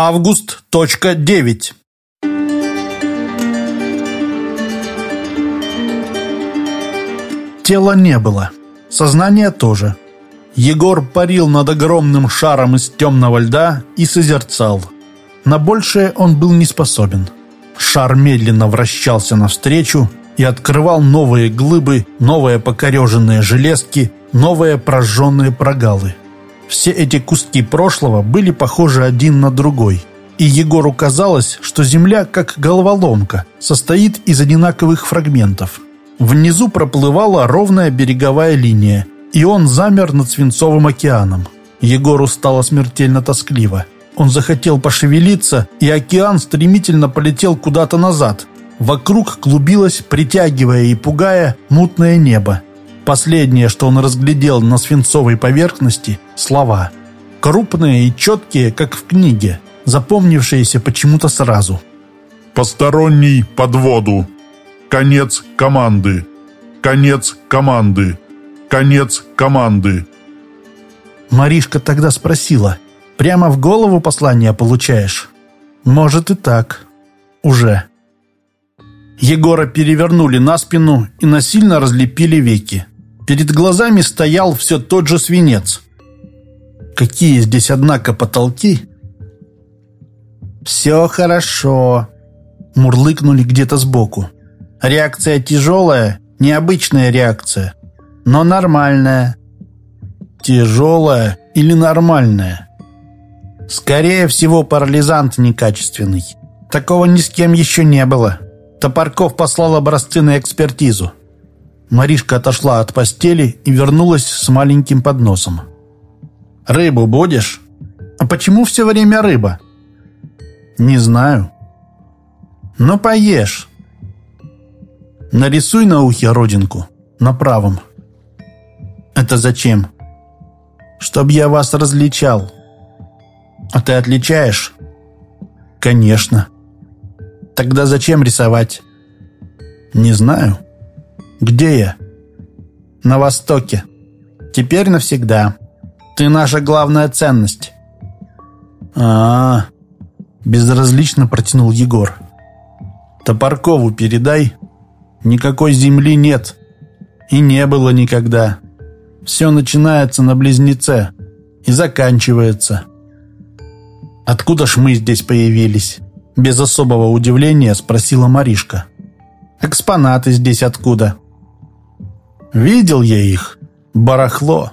Август. Точка 9. Тела не было. Сознания тоже. Егор парил над огромным шаром из темного льда и созерцал. На большее он был не способен. Шар медленно вращался навстречу и открывал новые глыбы, новые покореженные железки, новые прожженные прогалы. Все эти куски прошлого были похожи один на другой. И Егору казалось, что Земля, как головоломка, состоит из одинаковых фрагментов. Внизу проплывала ровная береговая линия, и он замер над Свинцовым океаном. Егору стало смертельно тоскливо. Он захотел пошевелиться, и океан стремительно полетел куда-то назад. Вокруг клубилось, притягивая и пугая, мутное небо. Последнее, что он разглядел на свинцовой поверхности – слова. Крупные и четкие, как в книге, запомнившиеся почему-то сразу. «Посторонний под воду. Конец команды. Конец команды. Конец команды». Маришка тогда спросила, «Прямо в голову послание получаешь?» «Может и так. Уже». Егора перевернули на спину и насильно разлепили веки. Перед глазами стоял все тот же свинец. Какие здесь, однако, потолки? «Все хорошо», — мурлыкнули где-то сбоку. «Реакция тяжелая, необычная реакция, но нормальная». «Тяжелая или нормальная?» «Скорее всего, парализант некачественный. Такого ни с кем еще не было. Топорков послал образцы на экспертизу. Маришка отошла от постели и вернулась с маленьким подносом. «Рыбу будешь?» «А почему все время рыба?» «Не знаю». «Ну, поешь». «Нарисуй на ухе родинку, на правом». «Это зачем?» «Чтоб я вас различал». «А ты отличаешь?» «Конечно». «Тогда зачем рисовать?» «Не знаю». «Где я?» «На Востоке. Теперь навсегда. Ты наша главная ценность». А, -а, -а безразлично протянул Егор. «Топоркову передай. Никакой земли нет. И не было никогда. Все начинается на Близнеце и заканчивается». «Откуда ж мы здесь появились?» Без особого удивления спросила Маришка. «Экспонаты здесь откуда?» Видел я их. Барахло.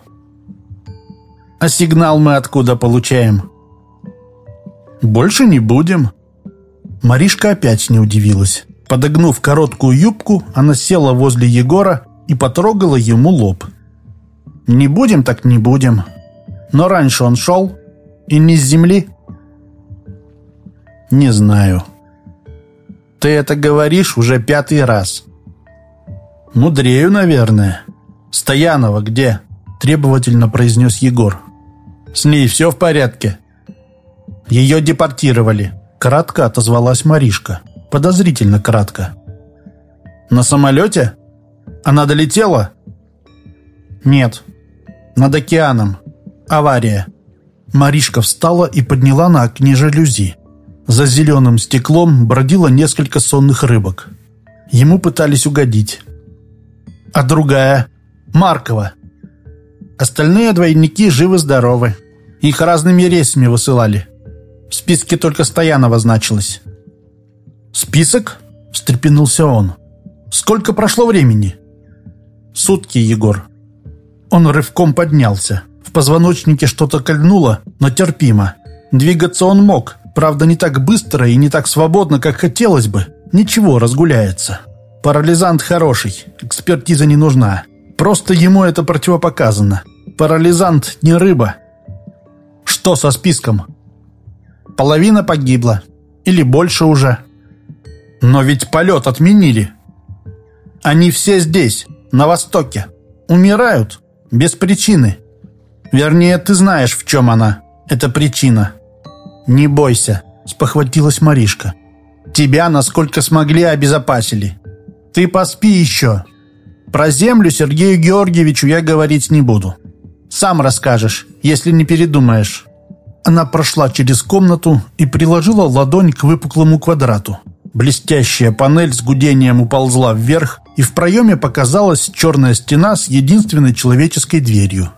А сигнал мы откуда получаем? Больше не будем. Маришка опять не удивилась. Подогнув короткую юбку, она села возле Егора и потрогала ему лоб. «Не будем, так не будем. Но раньше он шел, и не с земли?» «Не знаю. Ты это говоришь уже пятый раз. «Мудрею, наверное». «Стоянова где?» – требовательно произнес Егор. «С ней все в порядке?» «Ее депортировали», – кратко отозвалась Маришка. Подозрительно кратко. «На самолете? Она долетела?» «Нет. Над океаном. Авария». Маришка встала и подняла на окне жалюзи. За зеленым стеклом бродило несколько сонных рыбок. Ему пытались угодить а другая – Маркова. Остальные двойники живы-здоровы. Их разными рейсами высылали. В списке только Стоянова значилось. «Список?» – встрепенулся он. «Сколько прошло времени?» «Сутки, Егор». Он рывком поднялся. В позвоночнике что-то кольнуло, но терпимо. Двигаться он мог, правда, не так быстро и не так свободно, как хотелось бы. Ничего, разгуляется. Парализант хороший, экспертиза не нужна. Просто ему это противопоказано. Парализант не рыба. Что со списком? Половина погибла. Или больше уже. Но ведь полет отменили. Они все здесь, на Востоке. Умирают. Без причины. Вернее, ты знаешь, в чем она. Это причина. Не бойся, спохватилась Маришка. Тебя, насколько смогли, обезопасили. Ты поспи еще. Про землю Сергею Георгиевичу я говорить не буду. Сам расскажешь, если не передумаешь. Она прошла через комнату и приложила ладонь к выпуклому квадрату. Блестящая панель с гудением уползла вверх, и в проеме показалась черная стена с единственной человеческой дверью.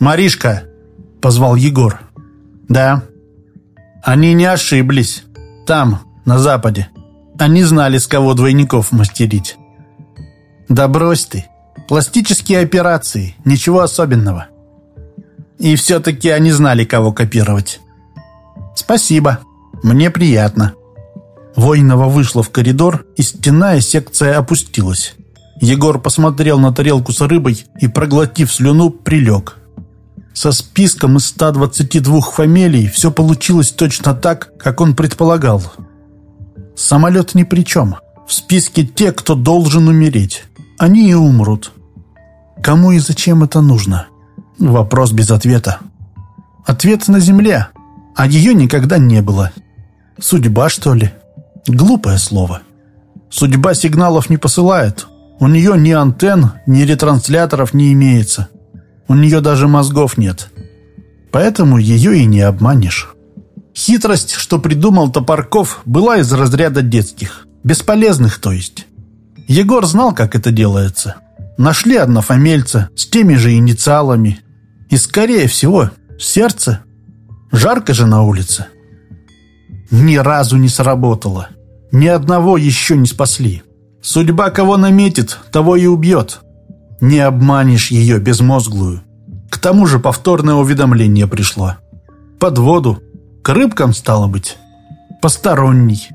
«Маришка!» — позвал Егор. «Да». «Они не ошиблись. Там, на западе. Они знали, с кого двойников мастерить». «Да брось ты. Пластические операции. Ничего особенного». И все-таки они знали, кого копировать. «Спасибо. Мне приятно». Воинова вышла в коридор, и стенная секция опустилась. Егор посмотрел на тарелку с рыбой и, проглотив слюну, прилег. Со списком из 122 фамилий все получилось точно так, как он предполагал. Самолет ни при чем. В списке те, кто должен умереть. Они и умрут. Кому и зачем это нужно? Вопрос без ответа. Ответ на земле, а ее никогда не было. Судьба, что ли? Глупое слово. Судьба сигналов не посылает. У нее ни антенн, ни ретрансляторов не имеется. У нее даже мозгов нет. Поэтому ее и не обманешь. Хитрость, что придумал Топорков, была из разряда детских. Бесполезных, то есть. Егор знал, как это делается. Нашли однофамильца с теми же инициалами, и, скорее всего, сердце. Жарко же на улице. Ни разу не сработало. Ни одного еще не спасли. Судьба кого наметит, того и убьет. Не обманешь ее безмозглую. К тому же повторное уведомление пришло. Под воду. К рыбкам, стало быть. Посторонний.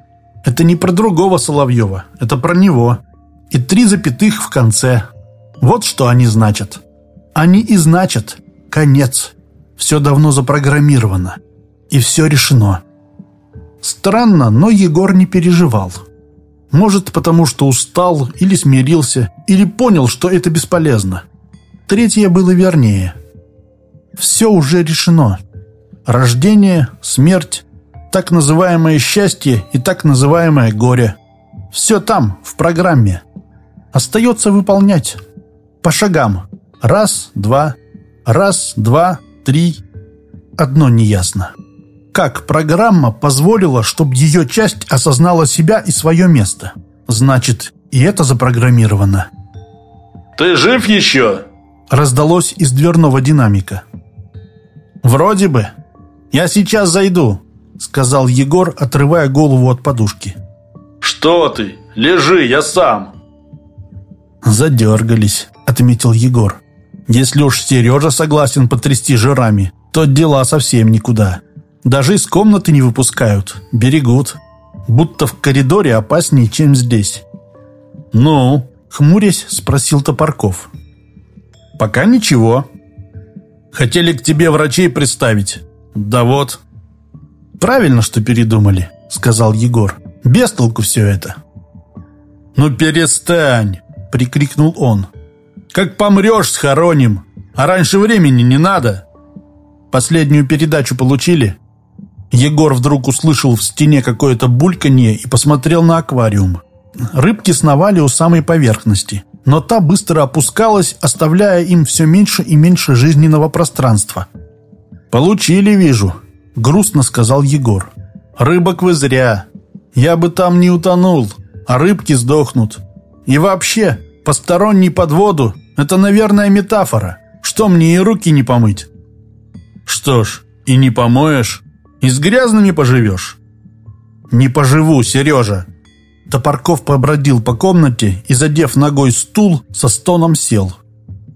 Это не про другого Соловьева, это про него. И три запятых в конце. Вот что они значат. Они и значат Конец. Все давно запрограммировано. И все решено. Странно, но Егор не переживал. Может, потому что устал или смирился, или понял, что это бесполезно. Третье было вернее. Все уже решено. Рождение, смерть, так называемое счастье и так называемое горе. Все там, в программе. Остается выполнять. По шагам. Раз, два, Раз, два, три. Одно неясно. Как программа позволила, чтобы ее часть осознала себя и свое место? Значит, и это запрограммировано. «Ты жив еще?» Раздалось из дверного динамика. «Вроде бы. Я сейчас зайду», — сказал Егор, отрывая голову от подушки. «Что ты? Лежи, я сам!» «Задергались», — отметил Егор. Если уж Сережа согласен потрясти жирами, то дела совсем никуда. Даже из комнаты не выпускают, берегут. Будто в коридоре опаснее, чем здесь. «Ну?» — хмурясь, спросил Топорков. «Пока ничего. Хотели к тебе врачей представить. Да вот». «Правильно, что передумали», — сказал Егор. «Без толку все это». «Ну перестань!» — прикрикнул он. Как помрешь, схороним. А раньше времени не надо. Последнюю передачу получили? Егор вдруг услышал в стене какое-то бульканье и посмотрел на аквариум. Рыбки сновали у самой поверхности, но та быстро опускалась, оставляя им все меньше и меньше жизненного пространства. «Получили, вижу», — грустно сказал Егор. «Рыбок вы зря. Я бы там не утонул, а рыбки сдохнут. И вообще, посторонний под воду это, наверное, метафора. Что мне и руки не помыть? Что ж, и не помоешь, и с грязными поживешь. Не поживу, Сережа. Топорков побродил по комнате и, задев ногой стул, со стоном сел.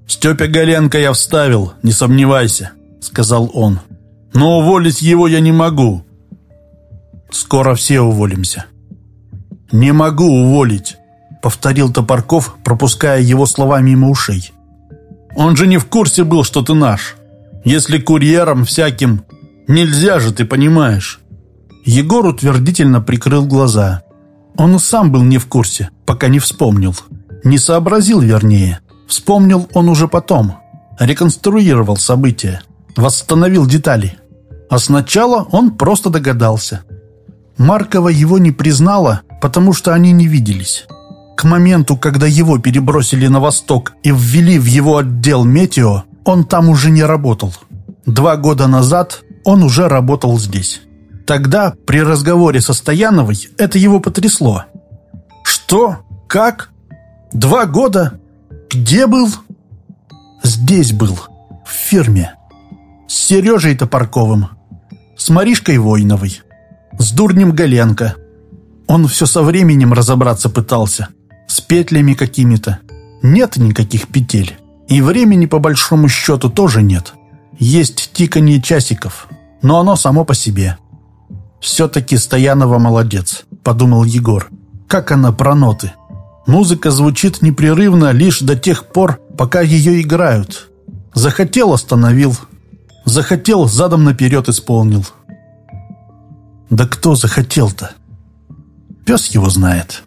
«Степя Галенко я вставил, не сомневайся», — сказал он. «Но уволить его я не могу». «Скоро все уволимся». «Не могу уволить повторил Топорков, пропуская его слова мимо ушей. «Он же не в курсе был, что ты наш. Если курьером всяким... Нельзя же, ты понимаешь». Егор утвердительно прикрыл глаза. Он и сам был не в курсе, пока не вспомнил. Не сообразил, вернее. Вспомнил он уже потом. Реконструировал события. Восстановил детали. А сначала он просто догадался. Маркова его не признала, потому что они не виделись. К моменту, когда его перебросили на восток и ввели в его отдел «Метео», он там уже не работал. Два года назад он уже работал здесь. Тогда, при разговоре со Стояновой, это его потрясло. «Что? Как? Два года? Где был?» «Здесь был, в фирме. С Сережей Топорковым, с Маришкой Войновой, с Дурнем Галенко. Он все со временем разобраться пытался, с петлями какими-то. Нет никаких петель, и времени по большому счету тоже нет. Есть тиканье часиков, но оно само по себе». «Все-таки Стоянова молодец», — подумал Егор. «Как она про ноты?» Музыка звучит непрерывно лишь до тех пор, пока ее играют. Захотел – остановил. Захотел – задом наперед исполнил. Да кто захотел-то? Пес его знает.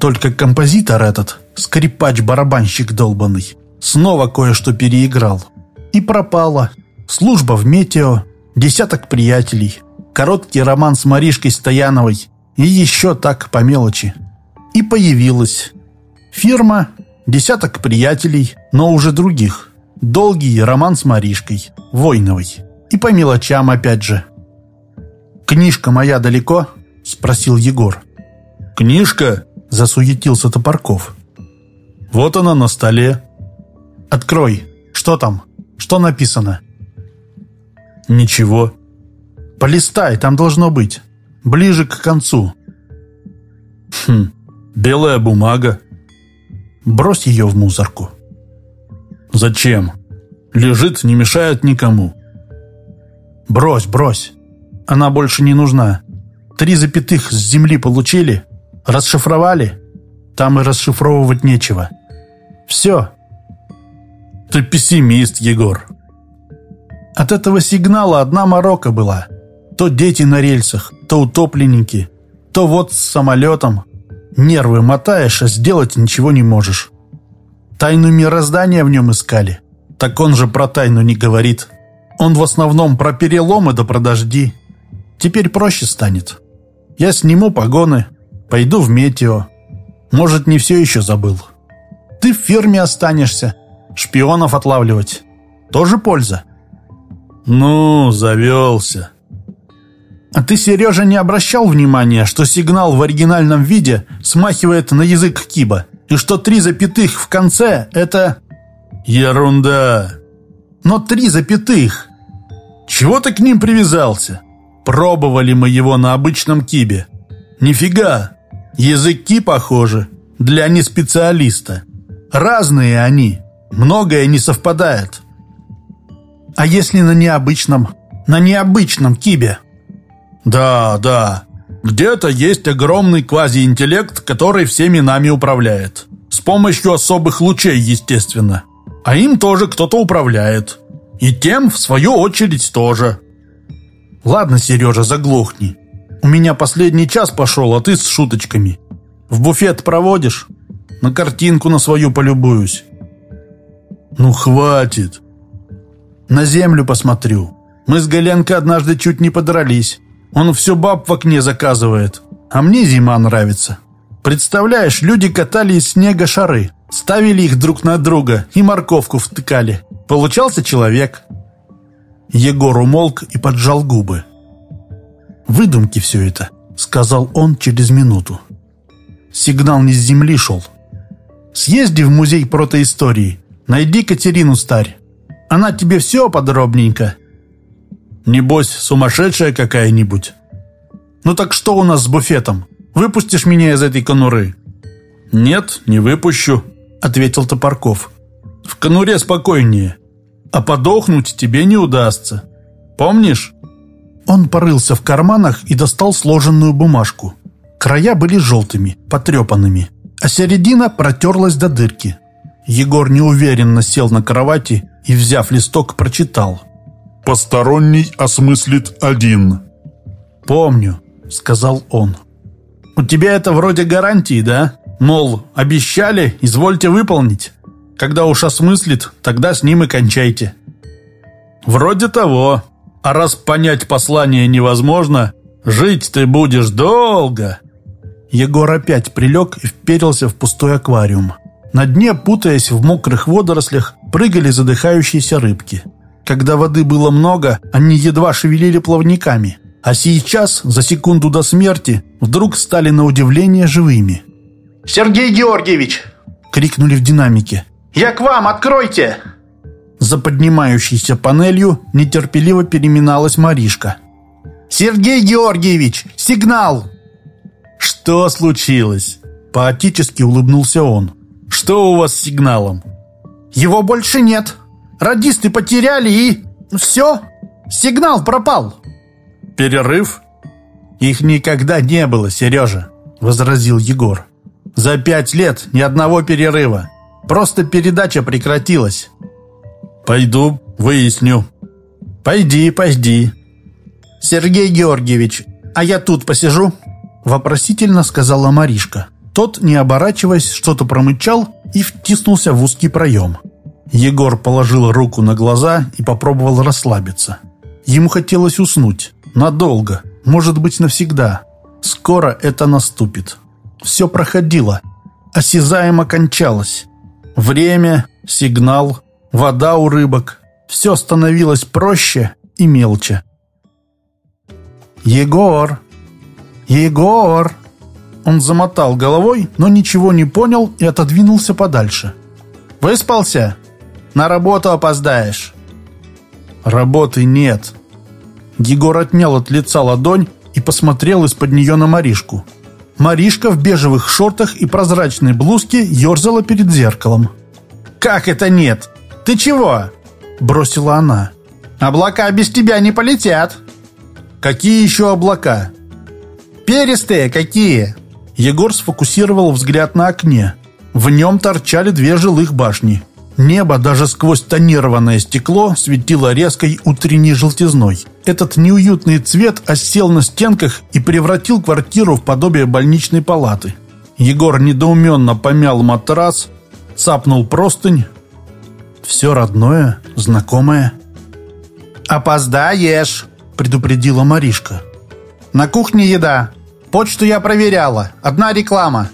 Только композитор этот, скрипач-барабанщик долбанный, снова кое-что переиграл. И пропала. Служба в метео, десяток приятелей – короткий роман с Маришкой Стояновой и еще так по мелочи. И появилась. Фирма, десяток приятелей, но уже других. Долгий роман с Маришкой, Войновой. И по мелочам опять же. «Книжка моя далеко?» – спросил Егор. «Книжка?» – засуетился Топорков. «Вот она на столе». «Открой. Что там? Что написано?» «Ничего. Полистай, там должно быть. Ближе к концу. Хм, белая бумага. Брось ее в мусорку. Зачем? Лежит, не мешает никому. Брось, брось. Она больше не нужна. Три запятых с земли получили? Расшифровали? Там и расшифровывать нечего. Все. Ты пессимист, Егор. От этого сигнала одна морока была. То дети на рельсах, то утопленники, то вот с самолетом. Нервы мотаешь, а сделать ничего не можешь. Тайну мироздания в нем искали. Так он же про тайну не говорит. Он в основном про переломы да про дожди. Теперь проще станет. Я сниму погоны, пойду в метео. Может, не все еще забыл. Ты в фирме останешься, шпионов отлавливать. Тоже польза. Ну, завелся. А ты, Сережа, не обращал внимания, что сигнал в оригинальном виде смахивает на язык Киба, и что три запятых в конце — это... Ерунда. Но три запятых. Чего ты к ним привязался? Пробовали мы его на обычном Кибе. Нифига. Языки похожи. Для неспециалиста. Разные они. Многое не совпадает. А если на необычном? На необычном Кибе? Да, да. Где-то есть огромный квазиинтеллект, который всеми нами управляет. С помощью особых лучей, естественно. А им тоже кто-то управляет. И тем, в свою очередь, тоже. Ладно, Сережа, заглохни. У меня последний час пошел, а ты с шуточками. В буфет проводишь? На картинку на свою полюбуюсь. Ну, хватит. На землю посмотрю. Мы с Галенко однажды чуть не подрались. Он все баб в окне заказывает. А мне зима нравится. Представляешь, люди катали из снега шары, ставили их друг на друга и морковку втыкали. Получался человек. Егор умолк и поджал губы. «Выдумки все это», — сказал он через минуту. Сигнал не с земли шел. «Съезди в музей протоистории, найди Катерину Старь. Она тебе все подробненько Небось, сумасшедшая какая-нибудь. Ну так что у нас с буфетом? Выпустишь меня из этой конуры? Нет, не выпущу, ответил Топорков. В конуре спокойнее. А подохнуть тебе не удастся. Помнишь? Он порылся в карманах и достал сложенную бумажку. Края были желтыми, потрепанными, а середина протерлась до дырки. Егор неуверенно сел на кровати и, взяв листок, прочитал – Посторонний осмыслит один. «Помню», — сказал он. «У тебя это вроде гарантии, да? Мол, обещали, извольте выполнить. Когда уж осмыслит, тогда с ним и кончайте». «Вроде того. А раз понять послание невозможно, жить ты будешь долго». Егор опять прилег и вперился в пустой аквариум. На дне, путаясь в мокрых водорослях, прыгали задыхающиеся рыбки. Когда воды было много, они едва шевелили плавниками. А сейчас, за секунду до смерти, вдруг стали на удивление живыми. «Сергей Георгиевич!» — крикнули в динамике. «Я к вам! Откройте!» За поднимающейся панелью нетерпеливо переминалась Маришка. «Сергей Георгиевич! Сигнал!» «Что случилось?» Поотически улыбнулся он. «Что у вас с сигналом?» «Его больше нет. Радисты потеряли и... все. Сигнал пропал». «Перерыв?» «Их никогда не было, Сережа», — возразил Егор. «За пять лет ни одного перерыва. Просто передача прекратилась». «Пойду, выясню». «Пойди, пойди». «Сергей Георгиевич, а я тут посижу?» Вопросительно сказала Маришка. Тот, не оборачиваясь, что-то промычал и втиснулся в узкий проем. Егор положил руку на глаза и попробовал расслабиться. Ему хотелось уснуть. Надолго. Может быть, навсегда. Скоро это наступит. Все проходило. Осязаемо кончалось. Время, сигнал, вода у рыбок. Все становилось проще и мелче. «Егор! Егор!» Он замотал головой, но ничего не понял и отодвинулся подальше. «Выспался? На работу опоздаешь». «Работы нет». Егор отнял от лица ладонь и посмотрел из-под нее на Маришку. Маришка в бежевых шортах и прозрачной блузке ерзала перед зеркалом. «Как это нет? Ты чего?» Бросила она. «Облака без тебя не полетят». «Какие еще облака?» «Перистые какие?» Егор сфокусировал взгляд на окне. В нем торчали две жилых башни. Небо даже сквозь тонированное стекло светило резкой утренней желтизной. Этот неуютный цвет осел на стенках и превратил квартиру в подобие больничной палаты. Егор недоуменно помял матрас, цапнул простынь. Все родное, знакомое. «Опоздаешь!» – предупредила Маришка. «На кухне еда. Почту я проверяла. Одна реклама.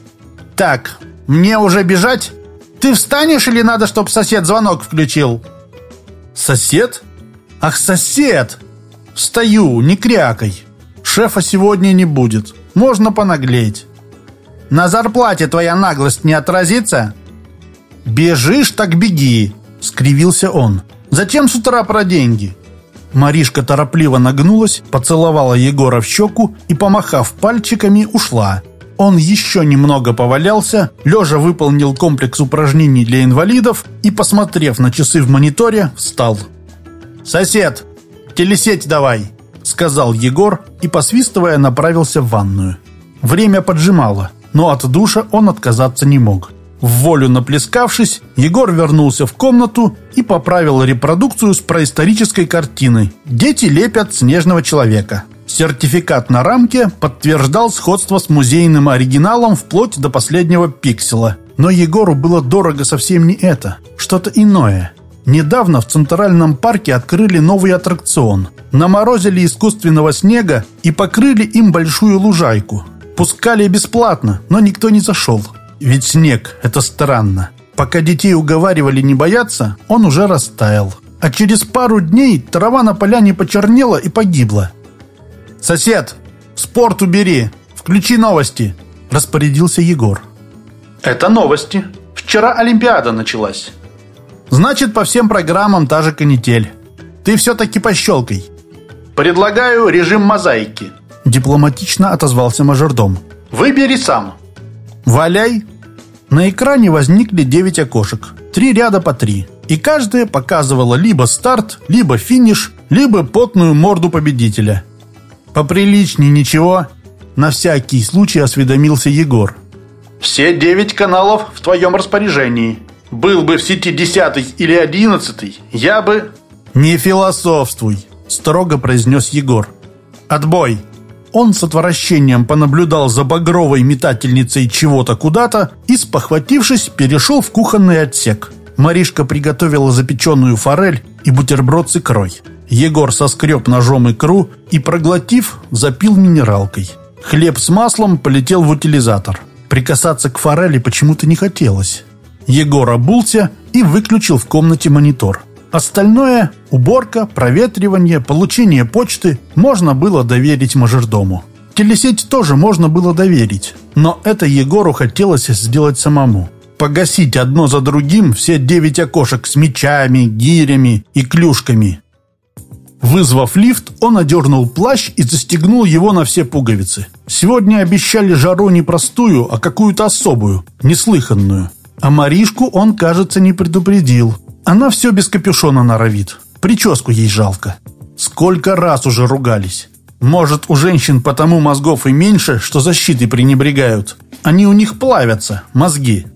Так, мне уже бежать? Ты встанешь или надо, чтобы сосед звонок включил?» «Сосед? Ах, сосед! Встаю, не крякай. Шефа сегодня не будет. Можно понаглеть. На зарплате твоя наглость не отразится?» «Бежишь, так беги!» — скривился он. «Зачем с утра про деньги?» Маришка торопливо нагнулась, поцеловала Егора в щеку и, помахав пальчиками, ушла. Он еще немного повалялся, лежа выполнил комплекс упражнений для инвалидов и, посмотрев на часы в мониторе, встал. «Сосед, телесеть давай!» — сказал Егор и, посвистывая, направился в ванную. Время поджимало, но от душа он отказаться не мог. В волю наплескавшись, Егор вернулся в комнату и поправил репродукцию с происторической картины «Дети лепят снежного человека». Сертификат на рамке подтверждал сходство с музейным оригиналом вплоть до последнего пикселя. Но Егору было дорого совсем не это, что-то иное. Недавно в Центральном парке открыли новый аттракцион. Наморозили искусственного снега и покрыли им большую лужайку. Пускали бесплатно, но никто не зашел. Ведь снег – это странно. Пока детей уговаривали не бояться, он уже растаял. А через пару дней трава на поляне почернела и погибла. «Сосед, спорт убери, включи новости», – распорядился Егор. «Это новости. Вчера Олимпиада началась». «Значит, по всем программам та же канитель. Ты все-таки пощелкай». «Предлагаю режим мозаики», – дипломатично отозвался мажордом. «Выбери сам». «Валяй!» На экране возникли 9 окошек, три ряда по три, и каждое показывало либо старт, либо финиш, либо потную морду победителя. «Поприличней ничего?» На всякий случай осведомился Егор. «Все девять каналов в твоем распоряжении. Был бы в сети десятый или одиннадцатый, я бы...» «Не философствуй», — строго произнес Егор. «Отбой!» Он с отвращением понаблюдал за багровой метательницей чего-то куда-то и, спохватившись, перешел в кухонный отсек. Маришка приготовила запеченную форель и бутерброд с икрой. Егор соскреб ножом икру и, проглотив, запил минералкой. Хлеб с маслом полетел в утилизатор. Прикасаться к форели почему-то не хотелось. Егор обулся и выключил в комнате монитор. Остальное – уборка, проветривание, получение почты – можно было доверить мажордому. Телесеть тоже можно было доверить, но это Егору хотелось сделать самому. Погасить одно за другим все девять окошек с мечами, гирями и клюшками. Вызвав лифт, он одернул плащ и застегнул его на все пуговицы. Сегодня обещали жару не простую, а какую-то особую, неслыханную. А Маришку он, кажется, не предупредил. Она все без капюшона норовит. Прическу ей жалко. Сколько раз уже ругались. Может, у женщин потому мозгов и меньше, что защиты пренебрегают. Они у них плавятся, мозги.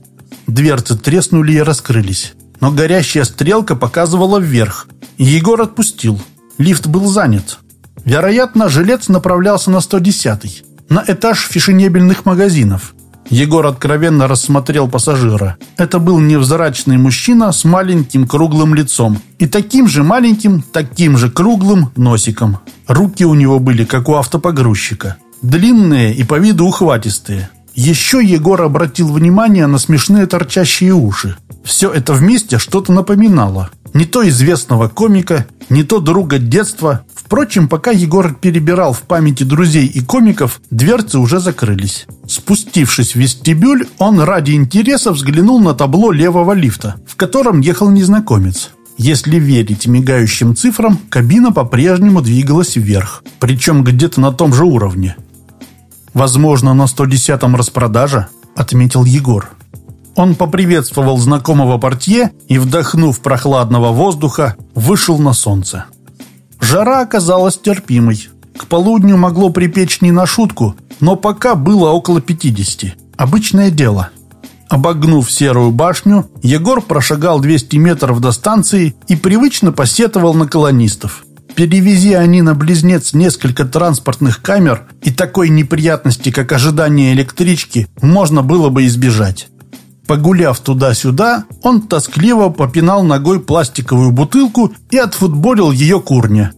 Дверцы треснули и раскрылись. Но горящая стрелка показывала вверх. Егор отпустил. Лифт был занят. Вероятно, жилец направлялся на 110-й, на этаж фешенебельных магазинов. Егор откровенно рассмотрел пассажира. Это был невзрачный мужчина с маленьким круглым лицом и таким же маленьким, таким же круглым носиком. Руки у него были, как у автопогрузчика. Длинные и по виду ухватистые. Еще Егор обратил внимание на смешные торчащие уши. Все это вместе что-то напоминало. Не то известного комика, не то друга детства. Впрочем, пока Егор перебирал в памяти друзей и комиков, дверцы уже закрылись. Спустившись в вестибюль, он ради интереса взглянул на табло левого лифта, в котором ехал незнакомец. Если верить мигающим цифрам, кабина по-прежнему двигалась вверх, причем где-то на том же уровне. «Возможно, на 110-м распродажа», — отметил Егор. Он поприветствовал знакомого портье и, вдохнув прохладного воздуха, вышел на солнце. Жара оказалась терпимой. К полудню могло припечь не на шутку, но пока было около 50. Обычное дело. Обогнув серую башню, Егор прошагал 200 метров до станции и привычно посетовал на колонистов. Перевези они на близнец несколько транспортных камер, и такой неприятности, как ожидание электрички, можно было бы избежать. Погуляв туда-сюда, он тоскливо попинал ногой пластиковую бутылку и отфутболил ее курня.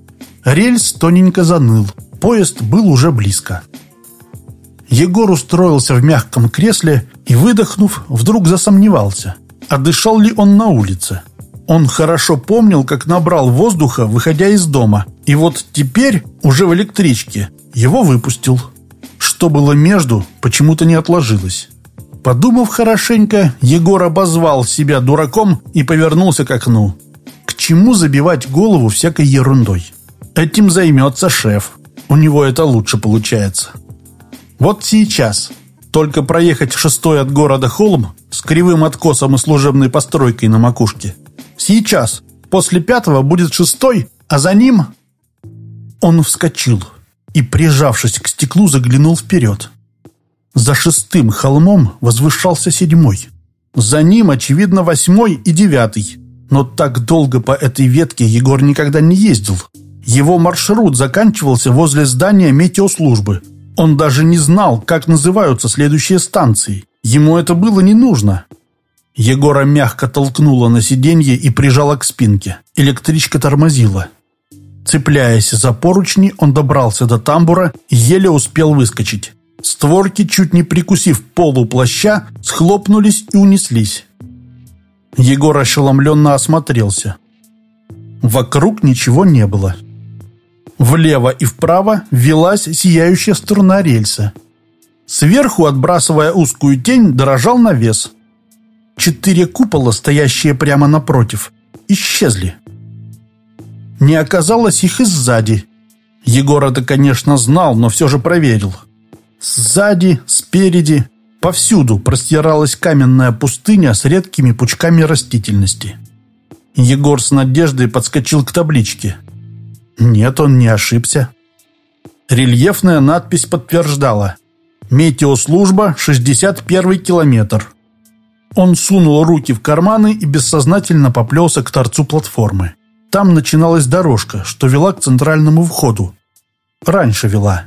Рельс тоненько заныл. Поезд был уже близко. Егор устроился в мягком кресле и, выдохнув, вдруг засомневался, а дышал ли он на улице. Он хорошо помнил, как набрал воздуха, выходя из дома, и вот теперь, уже в электричке, его выпустил. Что было между, почему-то не отложилось. Подумав хорошенько, Егор обозвал себя дураком и повернулся к окну. К чему забивать голову всякой ерундой? Этим займется шеф. У него это лучше получается. Вот сейчас. Только проехать шестой от города холм с кривым откосом и служебной постройкой на макушке. Сейчас. После пятого будет шестой, а за ним... Он вскочил и, прижавшись к стеклу, заглянул вперед. За шестым холмом возвышался седьмой. За ним, очевидно, восьмой и девятый. Но так долго по этой ветке Егор никогда не ездил. Его маршрут заканчивался возле здания метеослужбы. Он даже не знал, как называются следующие станции. Ему это было не нужно. Егора мягко толкнула на сиденье и прижала к спинке. Электричка тормозила. Цепляясь за поручни, он добрался до тамбура и еле успел выскочить. Створки, чуть не прикусив полу плаща, схлопнулись и унеслись. Егор ошеломленно осмотрелся. Вокруг ничего не было. Влево и вправо велась сияющая струна рельса. Сверху, отбрасывая узкую тень, дрожал навес. Четыре купола, стоящие прямо напротив, исчезли. Не оказалось их и сзади. Егор это, конечно, знал, но все же проверил. Сзади, спереди, повсюду простиралась каменная пустыня с редкими пучками растительности. Егор с надеждой подскочил к табличке. Нет, он не ошибся. Рельефная надпись подтверждала. «Метеослужба, 61 километр». Он сунул руки в карманы и бессознательно поплелся к торцу платформы. Там начиналась дорожка, что вела к центральному входу. Раньше вела.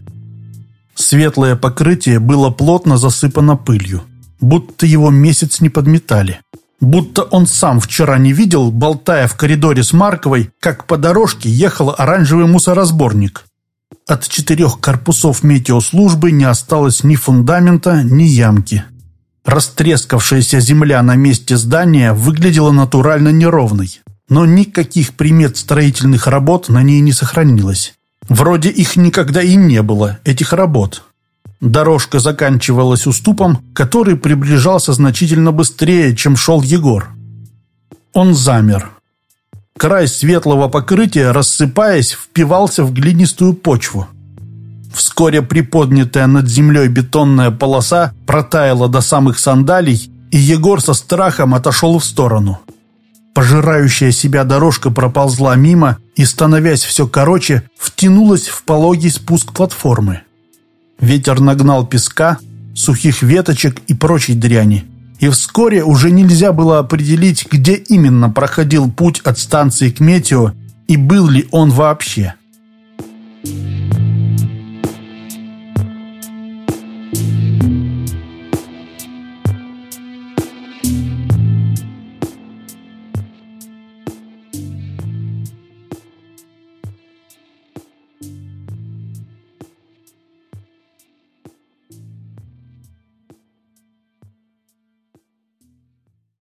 Светлое покрытие было плотно засыпано пылью, будто его месяц не подметали. Будто он сам вчера не видел, болтая в коридоре с Марковой, как по дорожке ехал оранжевый мусоросборник. От четырех корпусов метеослужбы не осталось ни фундамента, ни ямки. Растрескавшаяся земля на месте здания выглядела натурально неровной. но никаких примет строительных работ на ней не сохранилось. Вроде их никогда и не было, этих работ. Дорожка заканчивалась уступом, который приближался значительно быстрее, чем шел Егор. Он замер. Край светлого покрытия, рассыпаясь, впивался в глинистую почву. Вскоре приподнятая над землей бетонная полоса протаяла до самых сандалий, и Егор со страхом отошел в сторону. Пожирающая себя дорожка проползла мимо и, становясь все короче, втянулась в пологий спуск платформы. Ветер нагнал песка, сухих веточек и прочей дряни. И вскоре уже нельзя было определить, где именно проходил путь от станции к Метео и был ли он вообще.